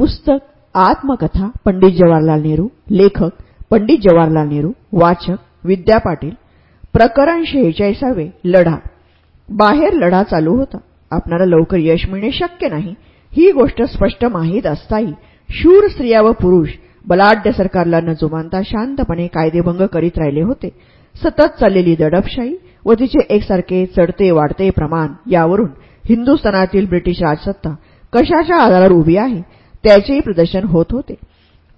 पुस्तक आत्मकथा पंडित जवाहरलाल नेहरू लेखक पंडित जवाहरलाल नेहरू वाचक विद्या पाटील प्रकरण शेहेचाळीसावे लढा. बाहेर लढा चालू होता. आपणाला लवकर यश मिळणे शक्य नाही. ही गोष्ट स्पष्ट माहीत असताही शूर स्त्रिया व पुरुष बलाढ्य सरकारला न जुमानता शांतपणे कायदेभंग करीत राहिले होते. सतत चाललेली दडपशाही व तिचे एकसारखे चढते वाढते प्रमाण यावरून हिंदुस्थानातील ब्रिटिश राजसत्ता कशाच्या आधारावर उभी आहे त्याचेही प्रदर्शन होत होते.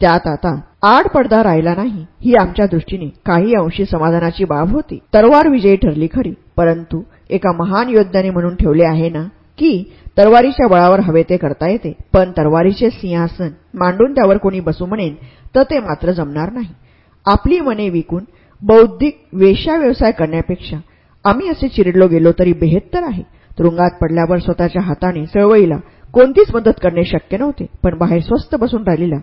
त्यात आता आड पडदा राहिला नाही ही आमच्या दृष्टीने काही अंशी समाधानाची बाब होती. तरवार विजयी ठरली खरी परंतु एका महान योद्ध्याने म्हणून ठेवले आहे ना की तरवारीच्या बळावर हवे ते करता येते पण तरवारीचे सिंहासन मांडून त्यावर कोणी बसू म्हणेन तर ते मात्र जमणार नाही. आपली मने विकून बौद्धिक वेश्या व्यवसाय करण्यापेक्षा आम्ही असे चिरडलो गेलो तरी बेहत्तर आहे. तुरुंगात पडल्यावर स्वतःच्या हाताने चळवळीला कोणतीच मदत करणे शक्य नव्हते. पण बाहेर स्वस्त बसून राहिलेल्या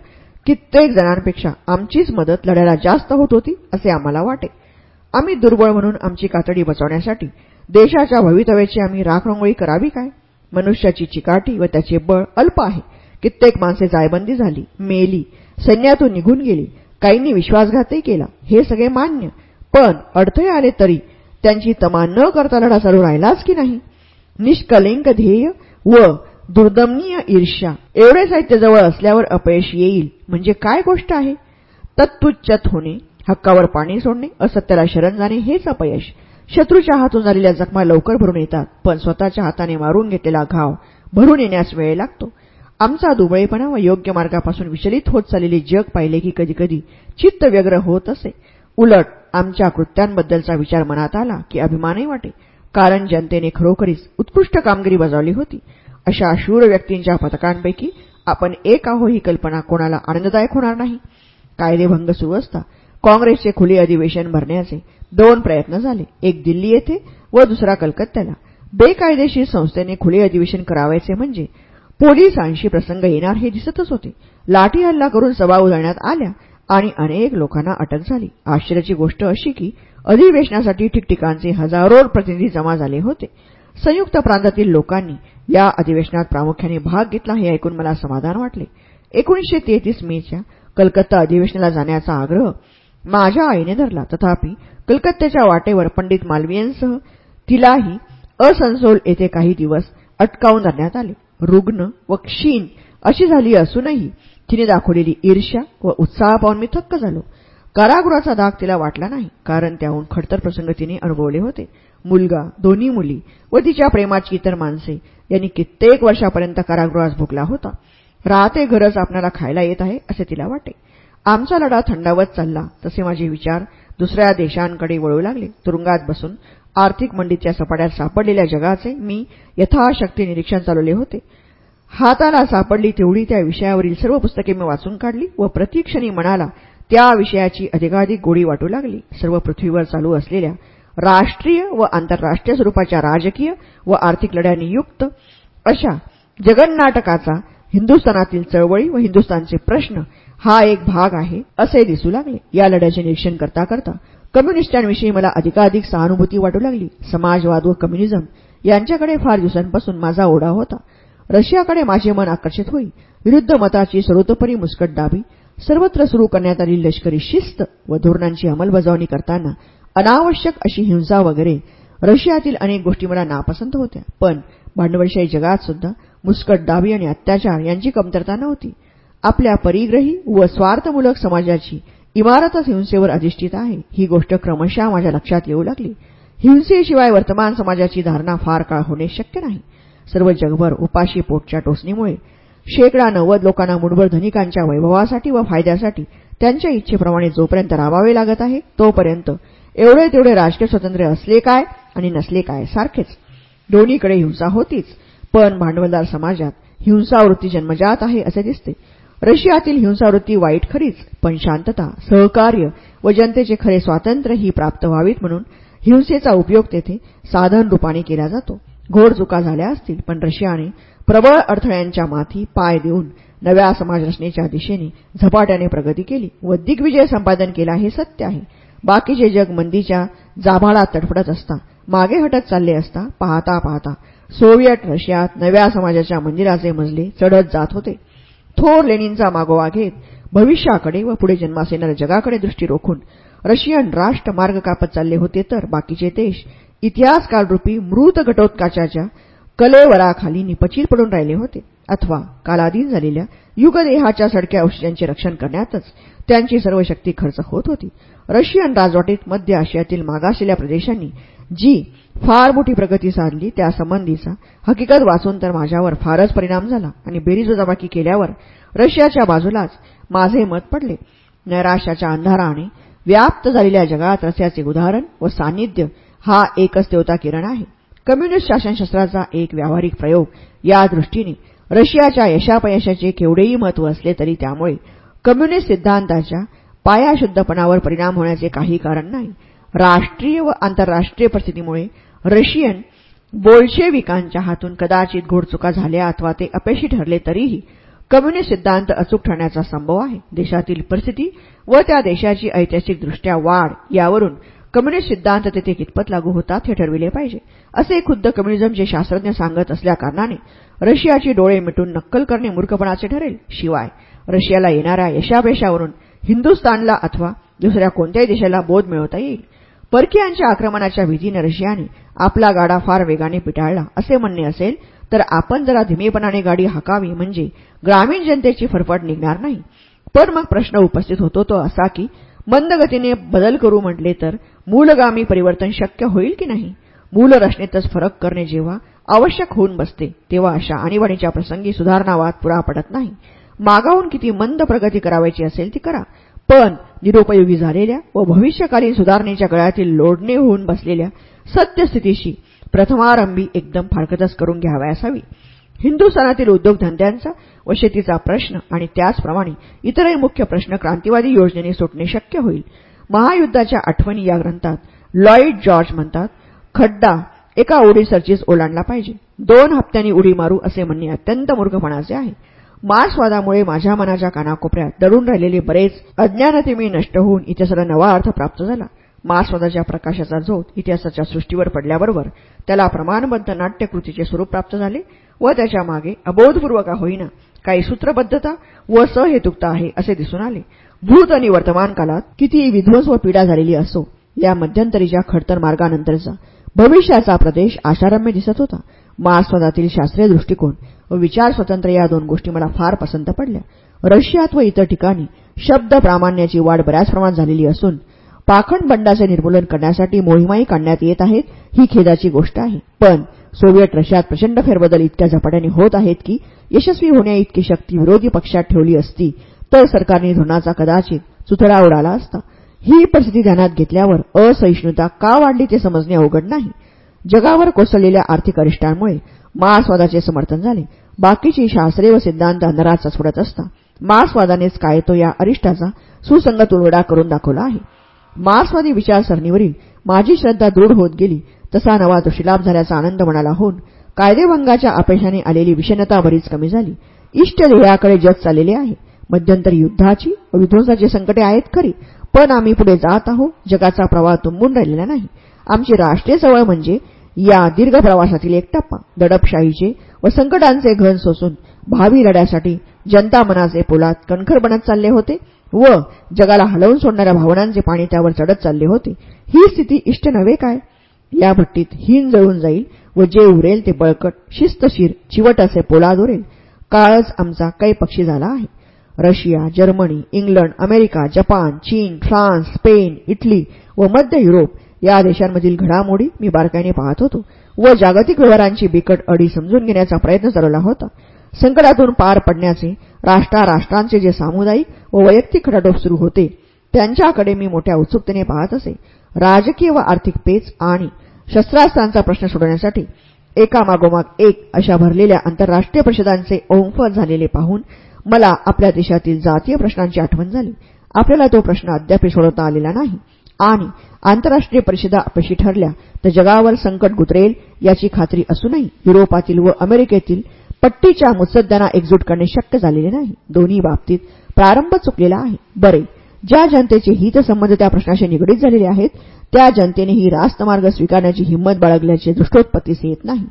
कित्येक जणांपेक्षा आमचीच मदत लढ्याला जास्त होत होती असे आम्हाला वाटे. आम्ही दुर्बळ म्हणून आमची कातडी बचवण्यासाठी देशाच्या भवितव्याची आम्ही राखरंगोळी करावी काय? मनुष्याची चिकाटी व त्याचे बळ अल्प आहे. कित्येक माणसे जायबंदी झाली मेली सैन्यातून निघून गेली काहींनी विश्वासघातही केला हे सगळे मान्य. पण अडथळे आले तरी त्यांची तमा न करता लढा चालू राहिलाच की नाही? निष्कलिंक ध्येय व दुर्दमनीय ईर्ष्या एवढे साहित्य जवळ असल्यावर अपयश येईल. म्हणजे काय गोष्ट आहे? तत्तुच्चत होणे हक्कावर पाणी सोडणे असत्याला शरण जाणे हेच अपयश. शत्रूच्या हातून झालेल्या जखमा लवकर भरून येतात पण स्वतःच्या हाताने मारून घेतलेला घाव भरून येण्यास वेळ लागतो. आमचा दुबळेपणा व योग्य मार्गापासून विचलित होत चाललेले जग पाहिले की कधीकधी चित्त व्यग्र होत असे. उलट आमच्या कृत्यांबद्दलचा विचार मनात आला की अभिमानही वाटे. कारण जनतेने खरोखरीच उत्कृष्ट कामगिरी बजावली होती. अशा शूर व्यक्तींच्या पथकांपैकी आपण एक आहो ही कल्पना कोणाला आनंददायक होणार नाही. कायदेभंग सुरू असता काँग्रेसचे खुले अधिवेशन भरण्याचे दोन प्रयत्न झाले. एक दिल्ली येथे व दुसरा कलकत्त्याला. बेकायदेशीर संस्थेने खुले अधिवेशन करावायचे म्हणजे पोलिसांशी प्रसंग येणार हे दिसतच होते. लाठी हल्ला करून सभा उधळण्यात आल्या आणि अनेक लोकांना अटक झाली. आश्चर्याची गोष्ट अशी की अधिवेशनासाठी ठिकठिकाणचे हजारो प्रतिनिधी जमा झाले होते. संयुक्त प्रांतातील लोकांनी या अधिवेशनात प्रामुख्याने भाग घेतला हे ऐकून मला समाधान वाटले. एकोणीसशे तेहतीस मेच्या कलकत्ता अधिवेशनाला जाण्याचा आग्रह माझ्या आईने धरला. तथापि कलकत्त्याच्या वाटेवर पंडित मालवीयांसह तिलाही असनसोल येथे काही दिवस अटकावून धरण्यात आले. रुग्ण व क्षीण अशी झाली असूनही तिने दाखवलेली ईर्ष्या व उत्साह पाहून मी थक्क झालो. कारागृहाचा दाग तिला वाटला नाही कारण त्याहून खडतर प्रसंग तिने अनुभवले होते. मुलगा दोन्ही मुली व तिच्या प्रेमाची इतर माणसे यांनी कित्येक वर्षापर्यंत कारागृहास भुकला होता. राहते घरच आपल्याला खायला येत आहे असे तिला वाटे. आमचा लढा थंडावत चालला तसे माझे विचार दुसऱ्या देशांकडे वळू लागले. तुरुंगात बसून आर्थिक मंडीच्या सपाट्यात सापडलेल्या जगाचे मी यथाशक्ती निरीक्षण चालवले होते. हाताला सापडली तेवढी त्या विषयावरील सर्व पुस्तके मी वाचून काढली व प्रतिक्षणी मनाला त्या विषयाची अधिकाधिक गोडी वाटू लागली. सर्व पृथ्वीवर चालू असलेल्या राष्ट्रीय व आंतरराष्ट्रीय स्वरूपाच्या राजकीय व आर्थिक लढ्यांनी युक्त अशा जगन्नाटकाचा हिंदुस्थानातील चळवळी व हिंदुस्थानचे प्रश्न हा एक भाग आहे असे दिसू लागले. या लढ्याचे निरीक्षण करता करता कम्युनिस्टांविषयी मला अधिकाधिक सहानुभूती वाटू लागली. समाजवाद व कम्युनिझम यांच्याकडे फार दिवसांपासून माझा ओढा होता. रशियाकडे माझे मन आकर्षित होई. विरुद्ध मताची सर्वतोपरी मुस्कट दाबी सर्वत्र सुरू करण्यात आली लष्करी शिस्त व धोरणांची अंमलबजावणी करताना अनावश्यक अशी हिंसा वगैरे रशियातील अनेक गोष्टी मला नापसंत होत्या. पण भांडवलशाही जगात सुद्धा मुस्कट दाबी आणि अत्याचार यांची कमतरता नव्हती. आपल्या परिग्रही व स्वार्थमूलक समाजाची इमारतच हिंसेवर अधिष्ठित आहे. ही गोष्ट क्रमशः माझ्या लक्षात येऊ लागली. हिंसेशिवाय वर्तमान समाजाची धारणा फार काळ होणे शक्य नाही. सर्व जगभर उपाशी पोटच्या टोचणीमुळे शेकडा नव्वद लोकांना मुठभर धनिकांच्या वैभवासाठी व फायद्यासाठी त्यांच्या इच्छेप्रमाणे जोपर्यंत राबावे लागत आहे तोपर्यंत एवढे तेवढे राजकीय स्वातंत्र्य असले काय आणि नसले काय सारखेच. दोन्हीकडे हिंसा होतीच पण भांडवलदार समाजात हिंसावृत्ती जन्मजात आहे असे दिसते. रशियातील हिंसावृत्ती वाईट खरीच पण शांतता सहकार्य व जनतेचे खरे स्वातंत्र्य ही प्राप्त व्हावीत म्हणून हिंसेचा उपयोग तेथे साधन रूपाने केला जातो. घोड चुका झाल्या असतील पण रशियाने प्रबळ अडथळ्यांच्या माथी पाय देऊन नव्या समाजरचनेच्या दिशेने झपाट्याने प्रगती केली व दिग्विजय संपादन केला हे सत्य आहे. बाकीचे जग मंदीच्या जाभाळात तडफडत असता मागे हटत चालले असता पाहता पाहता सोव्हिएट रशियात नव्या समाजाच्या मंदिराचे मजले चढत जात होते. थोर लेनींचा मागोवा घेत भविष्याकडे व पुढे जन्मास येणाऱ्या जगाकडे दृष्टी रोखून रशियन राष्ट्र मार्ग कापत चालले होते तर बाकीचे देश इतिहासकालरूपी मृत घटोत्काचाच्या कलेवराखाली निपचिर पडून राहिले होते. अथवा कालाधीन झालेल्या युगदेहाच्या सडक्या औषधांचे रक्षण करण्यातच त्यांची सर्व शक्ती खर्च होत होती. रशियन राजवाटीत मध्य आशियातील मागासलेल्या प्रदेशांनी जी फार मोठी प्रगती साधली त्यासंबंधीचा हकीकत वाचून तर माझ्यावर फारच परिणाम झाला आणि बेरीजोजाबाकी केल्यावर रशियाच्या बाजूलाच माझे मत पडले. नैराश्याच्या अंधाराने व्याप्त झालेल्या जगात रस्याचे उदाहरण व सान्निध्य हा एकच देवता किरण आहे. कम्युनिस्ट शासनशास्त्राचा एक व्यावहारिक प्रयोग. या दृष्टीने रशियाच्या यशापयशाचे केवढेही महत्त्व असले तरी त्यामुळे कम्युनिस्ट सिद्धांताच्या पायाशुद्धपणावर परिणाम होण्याचे काही कारण नाही. राष्ट्रीय व आंतरराष्ट्रीय परिस्थितीमुळे रशियन बोल्शेविकांच्या हातून कदाचित घोडचुका झाल्या अथवा ते अपयशी ठरले तरीही कम्युनिस्ट सिद्धांत अचूक ठरण्याचा संभव आहे. देशातील परिस्थिती व त्या देशाची ऐतिहासिकदृष्ट्या वाढ यावरून कम्युनिस्ट सिद्धांत तेथे कितपत लागू होतात हे ठरविले पाहिजे. असे खुद्द कम्युनिझमचे शास्त्रज्ञ सांगत असल्याकारणाने रशियाची डोळे मिटून नक्कल करणे मूर्खपणाचे ठरेल. शिवाय रशियाला येणाऱ्या यशापेशावरून हिंदुस्थानला अथवा दुसऱ्या कोणत्याही देशाला बोध मिळवता येईल. परकीयांच्या आक्रमणाच्या भीतीने रशियाने आपला गाडा फार वेगाने पिटाळला असे म्हणणे असेल तर आपण जरा धीमेपणाने गाडी हाकावी म्हणजे ग्रामीण जनतेची फरफट निघणार नाही. पण मग प्रश्न उपस्थित होतो तो असा की मंद गतीने बदल करू म्हटले तर मूलगामी परिवर्तन शक्य होईल की नाही? मूल रचनेतच फरक करणे जेव्हा आवश्यक होऊन बसते तेव्हा अशा आणीबाणीच्या प्रसंगी सुधारणावाद पुरा पडत नाही. मागाहून किती मंद प्रगती करावायची असेल ती करा. पण निरुपयोगी झालेल्या व भविष्यकालीन सुधारणेच्या गळ्यातील लोडणे होऊन बसलेल्या सत्यस्थितीशी प्रथमारंभी एकदम फारकतच करून घ्यावयास हवी. हिंदुस्थानातील उद्योगधंद्यांचा व शेतीचा प्रश्न आणि त्याचप्रमाणे इतरही मुख्य प्रश्न क्रांतिवादी योजनेने सुटणे शक्य होईल. महायुद्धाच्या आठवणी या ग्रंथात लॉईड जॉर्ज म्हणतात खड्डा एका उडीसरचीच ओलांडला पाहिजे. दोन हप्त्यांनी उडी मारू असे म्हणणे अत्यंत मूर्खपणाचे आहे. मार्क्सवादामुळे माझ्या मनाच्या कानाकोपऱ्यात दडून राहिलेले बरेच अज्ञानतेमी नष्ट होऊन इतिहासाला नवा अर्थ प्राप्त झाला. मार्क्सवादाच्या प्रकाशाचा झोत इतिहासाच्या सृष्टीवर पडल्याबरोबर त्याला प्रमाणबद्ध नाट्यकृतीचे स्वरूप प्राप्त झाले व त्याच्यामागे अबोधपूर्वक होईना काही सूत्रबद्धता व सहेतुकता आहे असे दिसून आले. भूत आणि वर्तमान कालात किती विध्वंस व पीडा झालेली असो या मध्यंतरीच्या खडतर मार्गानंतरचा भविष्याचा प्रदेश आशारम्य दिसत होता. मार्क्सवादातील शास्त्रीय दृष्टिकोन व विचार स्वतंत्र या दोन गोष्टी मला फार पसंत पडल्या. रशियात व इतर ठिकाणी शब्द प्रामाण्याची वाढ बऱ्याच प्रमाणात झालेली असून पाखंड बंडाचे निर्मूलन करण्यासाठी मोहिमाही काढण्यात येत आहेत ही खेदाची गोष्ट आहे. पण सोव्हिएट रशियात प्रचंड फेरबदल इतक्या झपाट्याने होत आहेत की यशस्वी होण्याइतकी शक्ती विरोधी पक्षात ठेवली असती तर सरकारने धोरणाचा कदाचित चुथडा उडाला असता. ही परिस्थिती ध्यानात घेतल्यावर असहिष्णुता का वाढली ते समजणे अवघड नाही. जगावर कोसळलेल्या आर्थिक अरिष्टांमुळे मार्क्सवादाचे समर्थन झाले. बाकीची शास्त्रे व सिद्धांत अंधाराचा सोडत असता मार्क्सवादानेच काय तो या अरिष्टाचा सुसंगत उलगडा करून दाखवला आहे. मार्क्सवादी विचारसरणीवरील माझी श्रद्धा दृढ होत गेली तसा नवा दृष्टीलाभ झाल्याचा आनंद मनाला होऊन कायदेभंगाच्या अपेक्षाने आलेली विषणता बरीच कमी झाली. इष्ट ध्येयाकडे जग चाललेले आहे. मध्यंतरी युद्धाची व विध्वंसाची संकटे आहेत खरी पण आम्ही पुढे जात आहोत. जगाचा प्रवाह तुंबून राहिलेला नाही. आमची राष्ट्रीय सवळ म्हणजे या दीर्घ प्रवासातील एक टप्पा. दडपशाहीचे व संकटांचे घन सोसून भावी लढ्यासाठी जनता मनाचे पोलाद कणखर बनत चालले होते व जगाला हलवून सोडणाऱ्या भावनांचे पाणी त्यावर चढत चालले होते. ही स्थिती इष्ट नव्हे काय? या भट्टीत हिन जळून जाईल व जे उरेल ते बळकट शिस्तशीर चिवट असे पोलाद उरेल. काळच आमचा काही पक्षी झाला आहे. Russia Germany England America Japan चीन फ्रान्स स्पेन इटली व मध्य युरोप या देशांमधील घडामोडी मी बारकाईने पाहत होतो व जागतिक व्यवहारांची बिकट अडी समजून घेण्याचा प्रयत्न चालवला होता. संकटातून पार पडण्याचे राष्ट्राराष्ट्रांचे जे सामुदायिक व वैयक्तिक खटाटोप सुरू होते त्यांच्याकडे मी मोठ्या उत्सुकतेने पाहत असे. राजकीय व आर्थिक पेच आणि शस्त्रास्त्रांचा प्रश्न सोडवण्यासाठी एकामागोमाग एक अशा भरलेल्या आंतरराष्ट्रीय परिषदांचे ओंफत झालेले पाहून मला आपल्या देशातील जातीय प्रश्नांची आठवण झाली. आपल्याला तो प्रश्न अद्याप सोडवता आलेला नाही. आणि आंतरराष्ट्रीय परिषदा अपयशी ठरल्या तर जगावर संकट गुतरेल याची खात्री असूनही युरोपातील व अमेरिकेतील पट्टीच्या मुत्सद्यांना एकजूट करणे शक्य झालेले नाही. दोन्ही बाबतीत प्रारंभ चुकलेला आहे. बरे ज्या जनतेचे हितसंबंध त्या प्रश्नाशी निगडीत झालेले आहेत त्या जनतेने ही रास्तमार्ग स्वीकारण्याची हिंमत बाळगल्याचे दृष्टोत्पत्तीस येत नाही.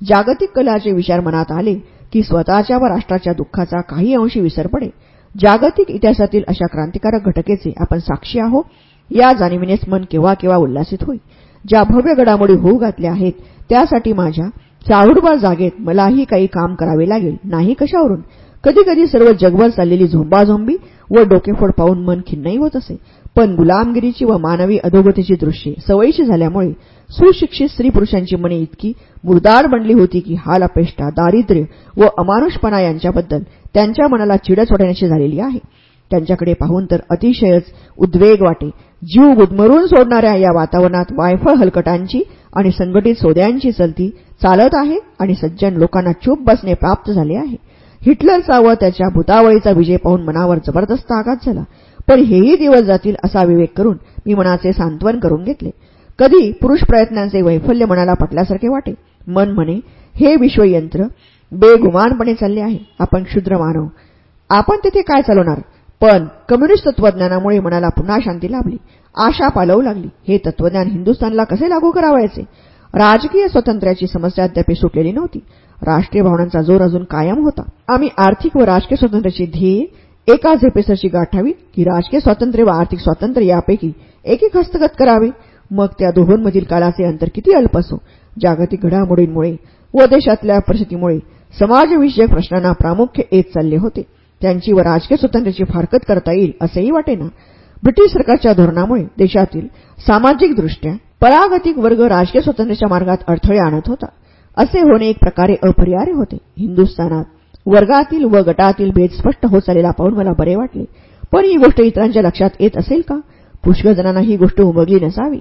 जागतिक कलाचे विचार मनात आले की स्वतःच्या व राष्ट्राच्या दुःखाचा काही अंशी विसर पडे. जागतिक इतिहासातील अशा क्रांतिकारक घटकेचे आपण साक्षी आहो या जाणीवीनेच मन केव्हा केव्हा उल्लासित होई ज्या भव्य घडामोडी होऊ घातल्या आहेत त्यासाठी माझ्या चाळूडबार जागेत मलाही काही काम करावे लागेल नाही कशावरून? कधी कधी सर्व जगभर चाललेली झोंबाझोंबी व डोकेफोड पाहून मन खिन्नही होत असे. पण गुलामगिरीची व मानवी अधोगतीची दृश्ये सवयीची झाल्यामुळे सुशिक्षित स्त्री पुरुषांची मने इतकी मुरदार बनली होती की हाल अपेष्टा दारिद्र्य व अमानुषपणा यांच्याबद्दल त्यांच्या मनाला चिडच वाटण्याची झालेली आहे. त्यांच्याकडे पाहून तर अतिशयच उद्वेग वाटे. जीव गुदमरून सोडणाऱ्या या वातावरणात वायफळ हलकटांची आणि संघटित सोद्यांची चलती चालत आहे आणि सज्जन लोकांना चूप बसणे प्राप्त झाले आहे. हिटलरचा व त्याच्या भूतावळीचा विजय पाहून मनावर जबरदस्त आघात झाला. पण हेही दिवस जातील असा विवेक करून मी मनाचे सांत्वन करून घेतले. कधी पुरुष प्रयत्नांचे वैफल्य मनाला पटल्यासारखे वाटे. मन म्हणे हे विश्वयंत्र बेगुमानपणे चालले आहे. आपण क्षुद्र मानव. आपण तिथे काय चालवणार? पण कम्युनिस्ट तत्वज्ञानामुळे मनाला पुन्हा शांती लाभली. आशा पालवू लागली. हे तत्वज्ञान हिंदुस्थानला कसे लागू करावायचे? राजकीय स्वातंत्र्याची समस्या अद्याप सुटलेली नव्हती. राष्ट्रीय भावनांचा जोर अजून कायम होता. आम्ही आर्थिक व राजकीय स्वातंत्र्याची ध्येय एका झेपेसरशी गाठावी की राजकीय स्वातंत्र्य व आर्थिक स्वातंत्र्य यापैकी एक एक हस्तगत करावे? मग त्या दोहोंमधील कालाचे अंतर किती अल्प असो? जागतिक घडामोडींमुळे व देशातल्या परिस्थितीमुळे समाजविषयक प्रश्नांना प्रामुख्य येत चालले होते. त्यांची व राजकीय स्वातंत्र्याची फारकत करता येईल असेही वाटेना. ब्रिटिश सरकारच्या धोरणामुळे देशातील सामाजिकदृष्ट्या परागतिक वर्ग राजकीय स्वातंत्र्याच्या मार्गात अडथळे आणत होता. असे होणे एक प्रकारे अपरिहार्य होते. हिंदुस्थानात वर्गातील व गटातील भेद स्पष्ट होत चाललेला पाहून मला बरे वाटले. पण ही गोष्ट इतरांच्या लक्षात येत असेल का? पुष्कळ जणांना ही गोष्ट उमगली नसावी.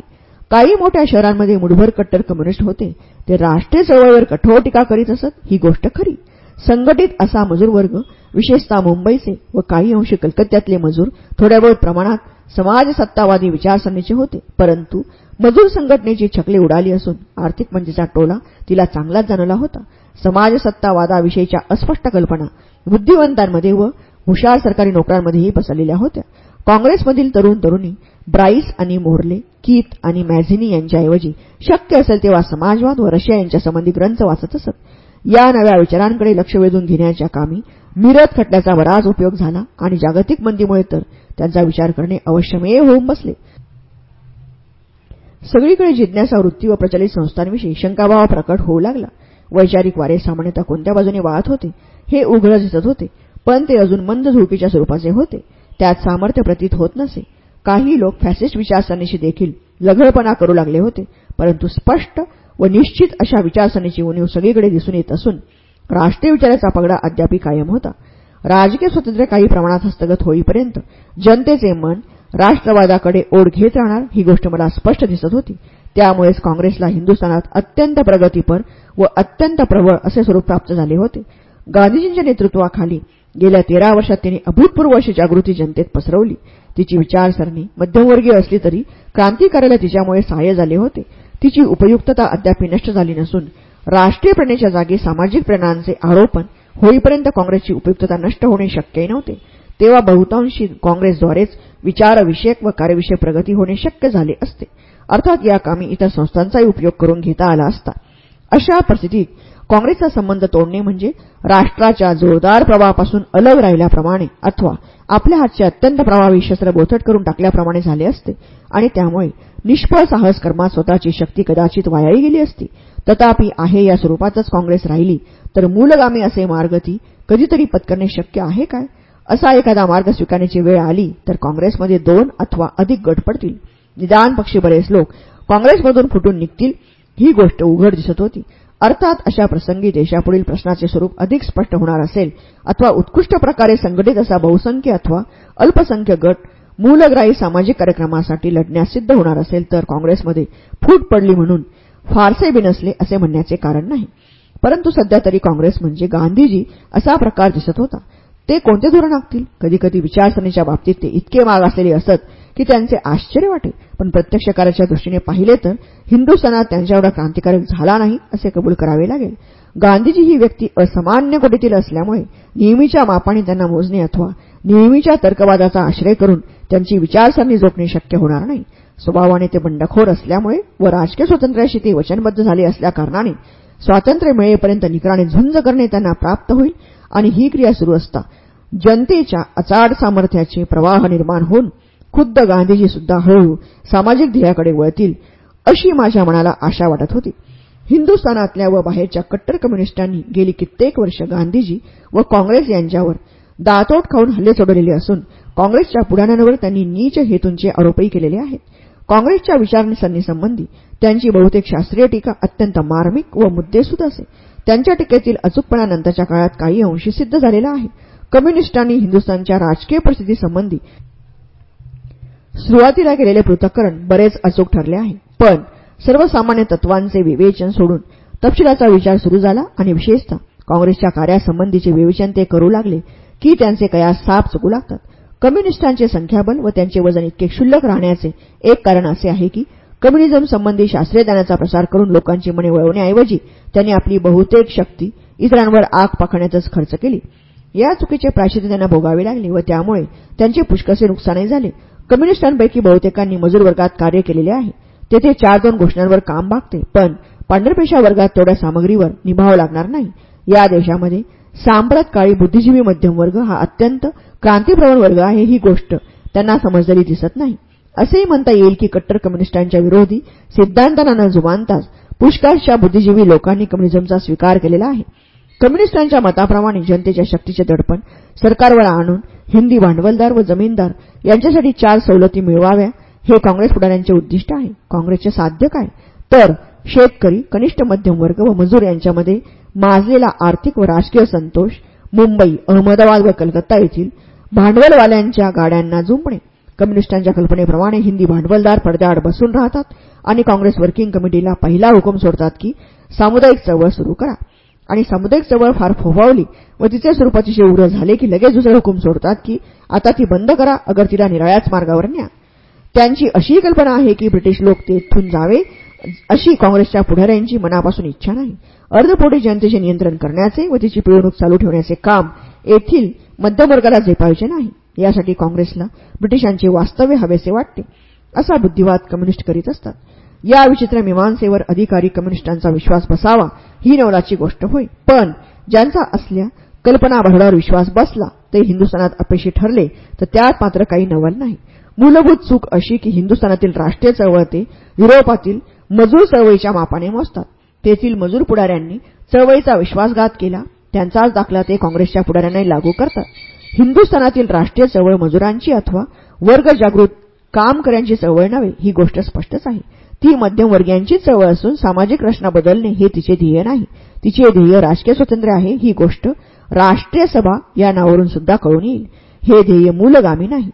काही मोठ्या शहरांमध्ये मुठभर कट्टर कम्युनिस्ट होते. ते राष्ट्रीय चळवळीवर कठोर टीका करीत असत ही गोष्ट खरी. संघटित असा मजूर वर्ग विशेषतः मुंबईचे व काही अंशी कलकत्त्यातले मजूर थोड्या बहुत प्रमाणात समाजसत्तावादी विचारसरणीचे होते. परंतु मजूर संघटनेची छकली उडाली असून आर्थिक मंदीचा टोला तिला चांगलाच जाणवला होता. समाजसत्तावादाविषयीच्या अस्पष्ट कल्पना बुद्धिवंतांमध्ये व हुशार सरकारी नोकऱ्यांमध्येही पसरलेल्या होत्या. काँग्रेसमधील तरुण तरुणी ब्राईस आणि मोर्ले कीत आणि मॅझिनी यांच्याऐवजी शक्य असेल तेव्हा समाजवाद व रशिया यांच्या संबंधी ग्रंथ वाचत असत. या नव्या विचारांकडे लक्ष वेधून घेण्याच्या कामी मिरत खटल्याचा बराच उपयोग झाला आणि जागतिक मंदीमुळे तर त्यांचा विचार करणे अवश्यमेय होऊन बसले. सगळीकडे जिज्ञासा वृत्ती व प्रचलित संस्थांविषयी शंकाभाव प्रकट होऊ लागला. वैचारिक वारे सामान्यतः कोणत्या बाजूने वाहत होते हे उघड दिसत होते पण ते अजून मंद झुळकीच्या स्वरूपाचे होते. त्यात सामर्थ्य प्रतीत होत नसे. काही लोक फॅसिस्ट विचारसरणीशी देखील लघळपणा करू लागले होते परंतु स्पष्ट व निश्चित अशा विचारसरणीची उणीव सगळीकडे दिसून येत असून राष्ट्रीय विचाराचा पगडा अद्यापी कायम होता. राजकीय स्वातंत्र्य काही प्रमाणात हस्तगत होईपर्यंत जनतेचे मन राष्ट्रवादाकडे ओढ घेत राहणार ही गोष्ट मला स्पष्ट दिसत होती. त्यामुळेच काँग्रेसला हिंदुस्थानात अत्यंत प्रगतीपर व अत्यंत प्रबळ असे स्वरूप प्राप्त झाले होते. गांधीजींच्या नेतृत्वाखाली गेल्या तेरा वर्षात त्यांनी अभूतपूर्व अशी जागृती जनतेत पसरवली. तिची विचारसरणी मध्यमवर्गीय असली तरी क्रांतिकार्याला तिच्यामुळे सहाय्य झाले होते. तिची उपयुक्तता अद्याप नष्ट झाली नसून राष्ट्रीय प्रेरणेच्या जागी सामाजिक प्रेरणांचे आरोपण होईपर्यंत काँग्रेसची उपयुक्तता नष्ट होणे शक्य नव्हते. तेव्हा बहुतांशी काँग्रेसद्वारेच विचारविषयक व कार्यविषयक प्रगती होणे शक्य झाले असते. अर्थात या कामी इतर संस्थांचाही उपयोग करून घेता आला असता. अशा परिस्थितीत काँग्रेसचा संबंध तोडणे म्हणजे राष्ट्राच्या जोरदार प्रवाहापासून अलग राहिल्याप्रमाणे अथवा आपल्या हातचे अत्यंत प्रभावी शस्त्र बोथट करून टाकल्याप्रमाणे झाले असते आणि त्यामुळे निष्फळ साहस कर्मात स्वतःची शक्ती कदाचित वायाही गेली असती. तथापि आहे या स्वरूपातच काँग्रेस राहिली तर मूलगामी असे मार्ग ती कधीतरी पत्करणे शक्य आहे काय? असा एखादा मार्ग स्वीकारण्याची वेळ आली तर काँग्रेसमध्ये दोन अथवा अधिक गट पडतील. निदान पक्षी बरेच लोक काँग्रेसमधून फुटून निघतील ही गोष्ट उघड दिसत होती. अर्थात अशा प्रसंगी देशापुढील प्रश्नाचे स्वरूप अधिक स्पष्ट होणार असेल अथवा उत्कृष्ट प्रकारे संघटित असा बहुसंख्य अथवा अल्पसंख्य गट मूलग्राही सामाजिक कार्यक्रमासाठी लढण्यास सिद्ध होणार असेल तर काँग्रेसमध्ये फूट पडली म्हणून फारसे बिनसले असे म्हणण्याचे कारण नाही. परंतु सध्या तरी काँग्रेस म्हणजे गांधीजी असा प्रकार दिसत होता. ते कोणते धोरण आखतील? कधीकधी विचारसरणीच्या बाबतीत ते इतके माग असलेले असत की त्यांचे आश्चर्य वाटे. पण प्रत्यक्ष कार्याच्या दृष्टीने पाहिले तर हिंदुस्थानात त्यांच्याएवढा क्रांतिकारक झाला नाही असे कबूल करावे लागेल. गांधीजी ही व्यक्ती असामान्य कोटीतील असल्यामुळे नेहमीच्या मापाने त्यांना मोजणे अथवा नेहमीच्या तर्कवादाचा आश्रय करून त्यांची विचारसरणी जोखणे शक्य होणार नाही. स्वभावाने ते बंडखोर असल्यामुळे व राजकीय स्वातंत्र्याशी ते वचनबद्ध झाले असल्याकारणाने स्वातंत्र्य मिळेपर्यंत निकराने झुंज करणे त्यांना प्राप्त होईल आणि ही क्रिया सुरू असता. जनतेच्या अचाड सामर्थ्याचे प्रवाह निर्माण होऊन खुद्द गांधीजी सुद्धा हळूहळू सामाजिक ध्येयाकडे वळतील अशी माझ्या मनाला आशा वाटत होती. हिंदुस्थानातल्या व बाहेरच्या कट्टर कम्युनिस्टांनी गेली कित्येक वर्ष गांधीजी व काँग्रेस यांच्यावर दातोट खाऊन हल्ले सोडलेले असून काँग्रेसच्या पुढाऱ्यांवर त्यांनी नीच हेतूंचे आरोपही केलेले आहेत. काँग्रेसच्या विचारसरणीसंबंधी त्यांची बहुतेक शास्त्रीय टीका अत्यंत मार्मिक व मुद्देसूद असे. त्यांच्या टीकेतील अचूकपणा नंतरच्या काळात काही अंशी सिद्ध झालेला आहे. कम्युनिस्टांनी हिंदुस्थानच्या राजकीय परिस्थितीसंबंधी सुरुवातीला केलेले पृथक्करण बरेच अचूक ठरले आहे. पण सर्वसामान्य तत्वांचे विवेचन सोडून तपशिलाचा विचार सुरू झाला आणि विशेषतः काँग्रेसच्या कार्यासंबंधीचे विवेचन ते करू लागले की त्यांचे कयास साप चुकू लागतात. कम्युनिस्टांचे संख्याबल व त्यांचे वजन इतके क्षुल्लक राहण्याचे एक कारण असे आहे की कम्युनिझम संबंधी शास्त्रज्ञानाचा प्रसार करून लोकांची मने वळवण्याऐवजी त्यांनी आपली बहुतेक शक्ती इतरांवर आग पाखण्यातच खर्च केली. या चुकीचे प्राश्चित्य त्यांना भोगावे लागले व त्यामुळे त्यांचे पुष्कसे नुकसानही झाले. कम्युनिस्टांपैकी बहुतेकांनी मजूर वर्गात कार्य केलेले आहे. तेथे चार दोन घोषणांवर काम भागते पण पांढरपेशा वर्गात तेवढ्या सामग्रीवर निभाव लागणार नाही. या देशामध्ये सांप्रत काळी बुद्धिजीवी मध्यम वर्ग हा अत्यंत क्रांतीप्रवण वर्ग आहे ही गोष्ट त्यांना समजलेली दिसत नाही. असेही म्हणता येईल की कट्टर कम्युनिस्टांच्या विरोधी सिद्धांतांना न जुमानताच पुष्कळशा बुद्धिजीवी लोकांनी कम्युनिझमचा स्वीकार केलेला आहे. कम्युनिस्टांच्या मताप्रमाणे जनतेच्या शक्तीचे दडपण सरकारवर आणून हिंदी भांडवलदार व जमीनदार यांच्यासाठी चार सवलती मिळवाव्या हे काँग्रेस पुढाऱ्यांचे उद्दिष्ट आहे. काँग्रेसचे साध्य काय? तर शेतकरी कनिष्ठ मध्यम वर्ग व मजूर यांच्यामध्ये माजलेला आर्थिक व राजकीय संतोष मुंबई अहमदाबाद व कलकत्ता येथील भांडवलवाल्यांच्या गाड्यांना जुंपणे. कम्युनिस्टांच्या कल्पनेप्रमाणे हिंदी भांडवलदार पडद्याआड बसून राहतात आणि काँग्रेस वर्किंग कमिटीला पहिला हुकूम सोडतात की सामुदायिक चळवळ सुरू करा. आणि सामुदायिक चळवळ फार फोफावली व तिचे स्वरूपाचे उग्र झाले की लगेच दुसरे हुकूम सोडतात की आता ती बंद करा अगर तिला निराळ्याच मार्गावर न्या. त्यांची अशी कल्पना आहे की ब्रिटिश लोक तेथून जावे अशी काँग्रेसच्या पुढाऱ्यांची मनापासून इच्छा नाही. अर्धपोटी जनतेचे नियंत्रण करण्याचे व तिची पिळवणूक चालू ठेवण्याचे काम येथील मध्यमवर्गाला झेपायचे नाही. यासाठी काँग्रेसला ब्रिटिशांचे वास्तव्य हवेसे वाटते असा बुद्धिवाद कम्युनिस्ट करीत असतात. या विचित्र मीमांसेवर अधिकारी कम्युनिस्टांचा विश्वास बसावा ही नवलाची गोष्ट होय. पण ज्यांचा असल्या कल्पना भरडावर विश्वास बसला ते हिंदुस्थानात अपयशी ठरले तर त्यात मात्र काही नवल नाही. मूलभूत चूक अशी की हिंदुस्थानातील राष्ट्रीय चळवळ ते युरोपातील मजूर चळवळीच्या मापाने मोजतात. तेथील मजूर पुढाऱ्यांनी चळवळीचा विश्वासघात केला त्यांचाच दाखला ते काँग्रेसच्या पुढाऱ्यांनाही लागू करतात. हिंदुस्थानातील राष्ट्रीय चळवळ मजुरांची अथवा वर्ग जागृत कामकऱ्यांची चळवळ नव्हे ही गोष्ट स्पष्टच आहे. ती मध्यमवर्गीयांची चळवळ असून सामाजिक रचना बदलणे हे तिचे ध्येय नाही. तिचे ध्येय राजकीय स्वातंत्र्य आहे ही गोष्ट राष्ट्रीय सभा या नावावरून सुद्धा कळून येईल. हे ध्येय मूलगामी नाही.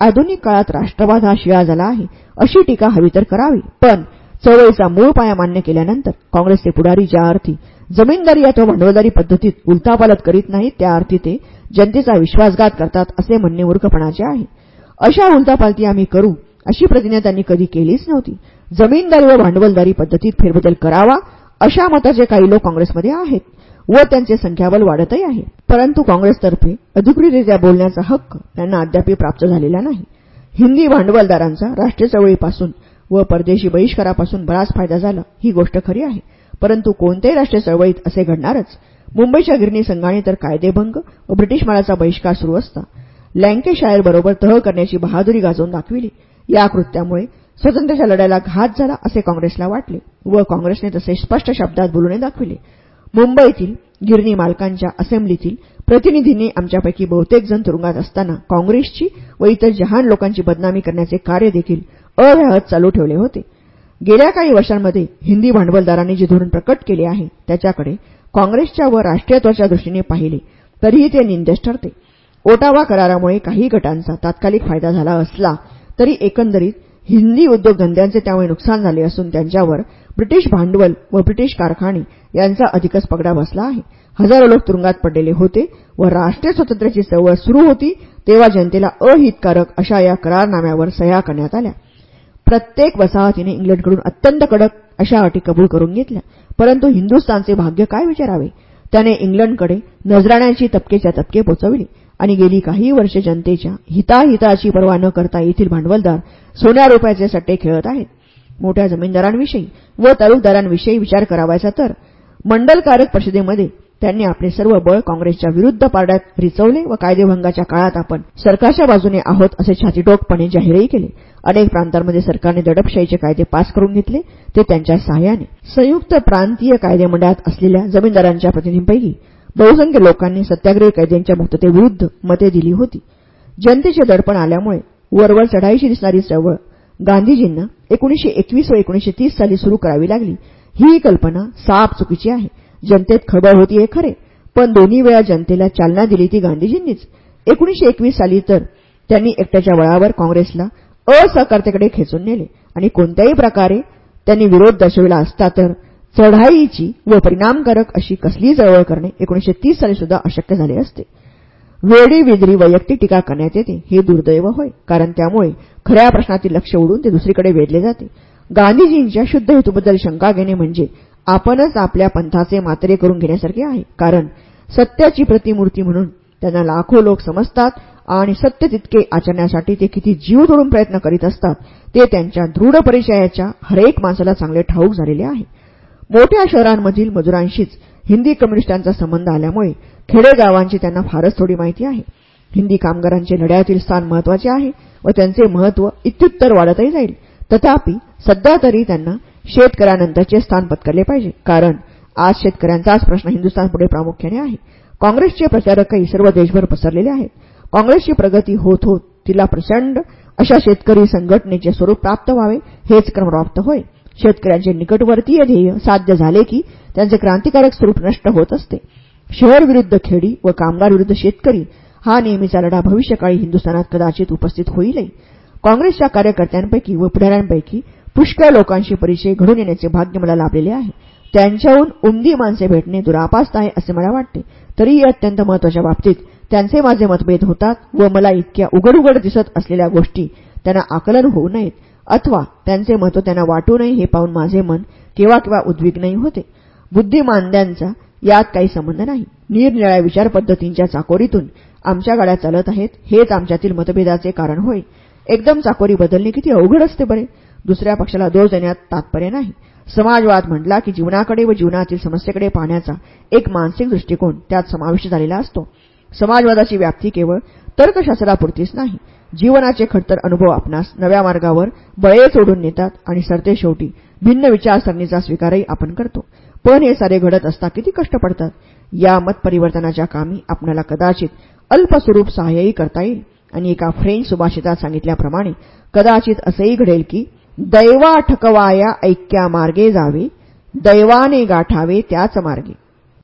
आधुनिक काळात राष्ट्रवाद हा शिळा झाला आहे अशी टीका हवी तर करावी. पण चळवळीचा मूळ पाया मान्य केल्यानंतर काँग्रेसचे पुढारी ज्या अर्थी जमीनदारी अथवा भांडवलदारी पद्धतीत उलथापालत करीत नाहीत त्या अर्थी ते जनतेचा विश्वासघात करतात असे म्हणणे मूर्खपणाचे आहे. अशा उलतापालती आम्ही करू अशी प्रतिज्ञा त्यांनी कधी केलीच नव्हती. जमीनदारी व भांडवलदारी पद्धतीत फेरबदल करावा अशा मताचे काही लोक काँग्रेसमध्ये आहेत व त्यांचे संख्याबल वाढतही आहे. परंतु काँग्रेसतर्फे अधिकृतरित्या बोलण्याचा हक्क त्यांना अद्याप प्राप्त झालेला नाही. हिंदी भांडवलदारांचा राष्ट्रीय चळवळीपासून व परदेशी बहिष्कारापासून बराच फायदा झाला ही गोष्ट खरी आहे. परंतु कोणत्याही राष्ट्रीय चळवळीत असे घडणारच मुंबईच्या गिरणी संघाने तर कायदेभंग व ब्रिटिश मालाचा बहिष्कार सुरू असता. लँकेशायरबरोबर तह करण्याची बहादुरी गाजवून दाखविली. या कृत्यामुळे स्वातंत्र्याच्या लढ्याला घात झाला असे काँग्रेसला वाटले व काँग्रेसने तसे स्पष्ट शब्दात बोलूने दाखविले. मुंबईतील गिरणी मालकांच्या असेंब्लीतील प्रतिनिधींनी आमच्यापैकी बहुतेक जण तुरुंगात असताना काँग्रेसची व इतर जहान लोकांची बदनामी करण्याचे कार्य देखील अव्याहत चालू ठेवले होते. गेल्या काही वर्षांमध्ये हिंदी भांडवलदारांनी जे धोरण प्रकट केले आहे त्याच्याकडे काँग्रेसच्या व राष्ट्रीयत्वाच्या दृष्टीने पाहिले तरीही ते निंदेश ठरते. ओटावा करारामुळे काही गटांचा तात्कालिक फायदा झाला असला तरी एकंदरीत हिंदी उद्योगधंद्यांचे त्यामुळे नुकसान झाले असून त्यांच्यावर ब्रिटिश भांडवल व ब्रिटिश कारखाने यांचा अधिकच पगडा बसला आहे. हजारो लोक तुरुंगात पडलेले होते व राष्ट्रीय स्वातंत्र्याची चळवळ सुरू होती तेव्हा जनतेला अहितकारक अशा या करारनाम्यावर सह्या करण्यात आल्या. प्रत्येक वसाहतीने इंग्लंडकडून अत्यंत कडक अशा अटी कबूल करून घेतल्या. परंतु हिंदुस्थानचे भाग्य काय विचारावे? त्याने इंग्लंडकडे नजराण्याची तपकेच्या तपके पोचविली आणि गेली काही वर्षे जनतेच्या हिताहिताची पर्वा न करता येथील भांडवलदार सोन्या रुपयाचे सट्टे खेळत आहेत. मोठ्या जमीनदारांविषयी व तालुकदारांविषयी विचार करावायचा तर मंडलकारक परिषदेमध्ये त्यांनी आपले सर्व बळ काँग्रेसच्या विरुद्ध पारड्यात रिचवले व कायदेभंगाच्या काळात आपण सरकारच्या बाजूने आहोत असे छातीटोकपणे जाहीरही केले. अनेक प्रांतांमध्ये सरकारने दडपशाहीचे कायदे पास करून घेतले ते त्यांच्या सहाय्याने. संयुक्त प्रांतीय कायदेमंडळात असलेल्या जमीनदारांच्या प्रतिनिधींपैकी बहुसंख्य लोकांनी सत्याग्रही कैद्यांच्या मुक्ततेविरुद्ध मते दिली होती. जनतेचे दडपण आल्यामुळे वरवर चढाईशी दिसणारी चळवळ गांधीजींना एकोणीशे एकवीस व एकोणीशे तीस साली सुरू करावी लागली. ही कल्पना साप चुकीची आहे. जनतेत खबळ होती हे खरे. पण दोन्ही वेळा जनतेला चालना दिली ती गांधीजींनीच. एकोणीशे एकवीस साली तर त्यांनी एकट्याच्या वळावर काँग्रेसला असहकार्यतेकडे खेचून नेले. आणि कोणत्याही प्रकारे त्यांनी विरोध दर्शविला असता तर चढाईची व परिणामकारक अशी कसलीही चळवळ करणे एकोणीशे तीस साली सुद्धा अशक्य झाले असते. वेळी विद्री वैयक्तिक टीका करण्यात येते हे दुर्दैव होय. कारण त्यामुळे खऱ्या प्रश्नातील लक्ष उडून ते दुसरीकडे वेधले जाते. गांधीजींच्या शुद्ध हेतूबद्दल शंका घेणे म्हणजे आपणच आपल्या पंथाचे मात्रे करून घेण्यासारखे आहे. कारण सत्याची प्रतिमूर्ती म्हणून त्यांना लाखो लोक समजतात आणि सत्य तितके आचरण्यासाठी ते किती जीव तोडून प्रयत्न करीत असतात ते त्यांच्या दृढ परिचयाच्या हरेक माणसाला चांगले ठाऊक झालेले आहे. मोठ्या शहरांमधील मजुरांशीच हिंदी कम्युनिस्टांचा संबंध आल्यामुळे खेडेगावांची त्यांना फारच थोडी माहिती आहे. हिंदी कामगारांचे लढ्यातील स्थान महत्त्वाचे आहे व त्यांचे महत्त्व इत्युत्तर वाढतही जाईल. तथापि सध्या तरी त्यांना शेतकऱ्यानंतरचे स्थान पत्करले पाहिजे. कारण आज शेतकऱ्यांचाच प्रश्न हिंदुस्थानपुढे प्रामुख्याने आहे. काँग्रेसचे प्रचारकही सर्व देशभर पसरलेले आहेत. काँग्रेसची प्रगती होत होत तिला प्रचंड अशा शेतकरी संघटनेचे स्वरूप प्राप्त व्हावे हेच क्रमप्राप्त होय. शेतकऱ्यांचे निकटवर्तीय ध्येय साध्य झाले की त्यांचे क्रांतिकारक स्वरूप नष्ट होत असते. शहर विरुद्ध खेडी व कामगार विरुद्ध शेतकरी हा नेहमीचा लढा भविष्यकाळी हिंदुस्थानात कदाचित उपस्थित होईलही. काँग्रेसच्या कार्यकर्त्यांपैकी व पुढाऱ्यांपैकी पुष्कळ लोकांशी परिचय घडून येण्याचे भाग्य मला लाभलेले आहे. त्यांच्याहून उमदी माणसे भेटणे दुरापास्त आहे असे मला वाटते. तरीही अत्यंत महत्त्वाच्या बाबतीत त्यांचे माझे मतभेद होतात व मला इतक्या उघड उघड दिसत असलेल्या गोष्टी त्यांना आकलन होऊ नयेत अथवा त्यांचे महत्त्व त्यांना वाटू नये हे पाहून माझे मन केव्हा केव्हा उद्विग्नही होते. बुद्धिमांद्यांचा यात काही संबंध नाही. निरनिळ्या विचारपद्धतींच्या चाकोरीतून आमच्या गाड्या चालत आहेत हेच आमच्यातील मतभेदाचे कारण होय. एकदम चाकोरी बदलणे किती अवघड असते बरे. दुसऱ्या पक्षाला दोष देण्यात तात्पर्य नाही. समाजवाद म्हटला की जीवनाकडे व जीवनातील समस्येकडे पाहण्याचा एक मानसिक दृष्टिकोन त्यात समाविष्ट झालेला असतो. समाजवादाची व्याप्ती केवळ तर्कशास्त्रापुरतीच नाही. जीवनाचे खडतर अनुभव आपणास नव्या मार्गावर बळे सोडून नेतात आणि सरते शेवटी भिन्न विचारसरणीचा स्वीकारही आपण करतो. पण हे सारे घडत असता किती कष्ट पडतात? या मतपरिवर्तनाच्या कामी आपल्याला कदाचित अल्पस्वरूप सहाय्यही करता येईल. आणि एका फ्रेंच सुभाषितात सांगितल्याप्रमाणे कदाचित असेही घडेल की दैवा ठकवाया ऐक्या मार्गे जावे दैवाने गाठावे त्याच मार्गे.